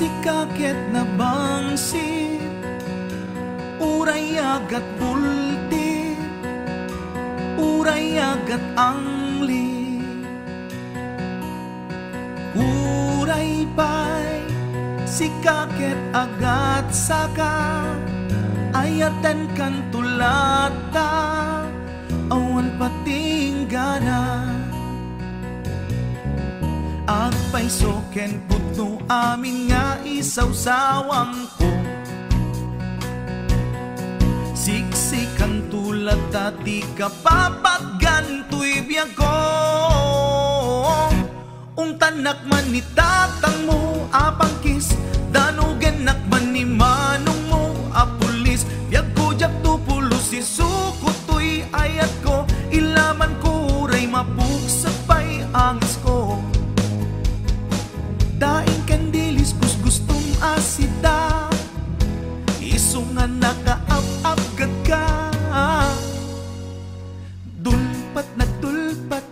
si kaket na bangsit Uray agat bulti Uray agat angli. Uray pay si kaket agat saka Ayatan kan tulata Awan patinggana Agpay soken putno amin nga isaw-sawang ko. Siksikan tulad dati ka papagganto'y biyag ko Ung tanak man ni tatang mo apang kis Danugan nakman ni manong Isungan nakaap-ap ka. Dulpat nagdulpat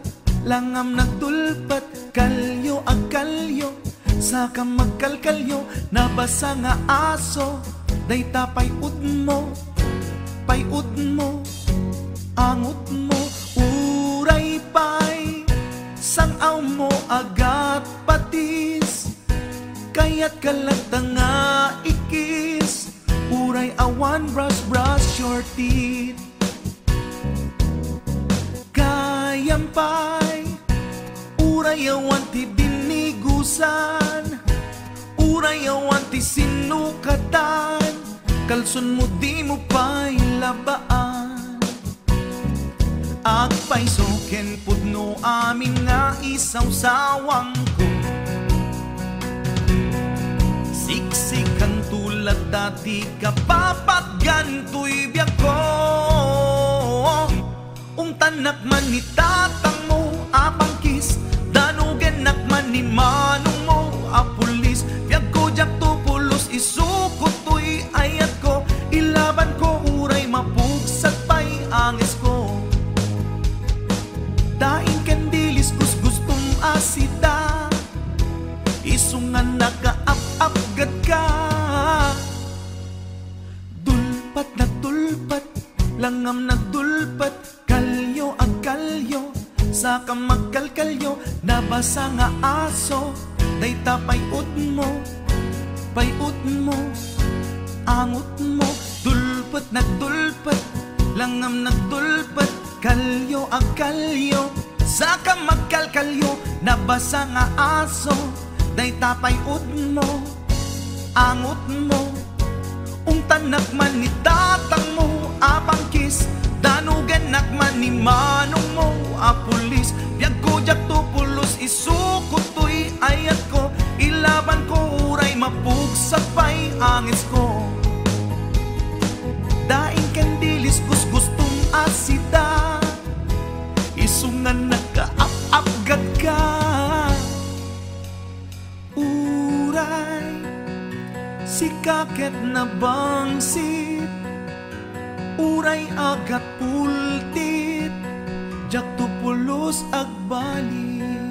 Langam nagdulpat Kalyo ang kalyo. Saka magkalkalyo Nabasa nga aso. Day tapay ud mo Payud mo Angot mo. Uray pay Sangaw mo agat patis. Kaya't kalata 14 Kayampay Urayawan ti binigusan Urayawan ti sinukatan Kalson mo di mo pa'y labaan Agpay soken pudno amin nga isaw sawang kong tulad dati kapapagganto'y biyak ko Ung tanak man ni tatang mo apang kis Danugan nakman ni manong mo apulis. Biyak ko jak tupulos isukot to'y ayat ko. Ilaban ko uray mapugsat pa'y angis ko. Daing kandilis kus gustong asida. Isungan nakaap-ap kalyo Saka magkalkalyo Nabasa nga aso. Day tapay ut mo Payut mo Angot mo. Dulpat na dulpat Langam na dulpat Kalyo ang kalyo. Saka magkalkalyo Nabasa nga aso. Day tapay ud mo Angot mo. Ung tanak man ni tatang mo Apang kis Danugan nakman ni manong mo Apulis Biyag ko jak tupulos Isukot to'y ayat ko. Ilaban ko uray Mapugsak pa'y angis ko. Daing kandilis Gus gustong asida. Isungan nakaap-apgad ka Uray Si kaket na bangsit. Uray agat pultit. Jak Halos agbali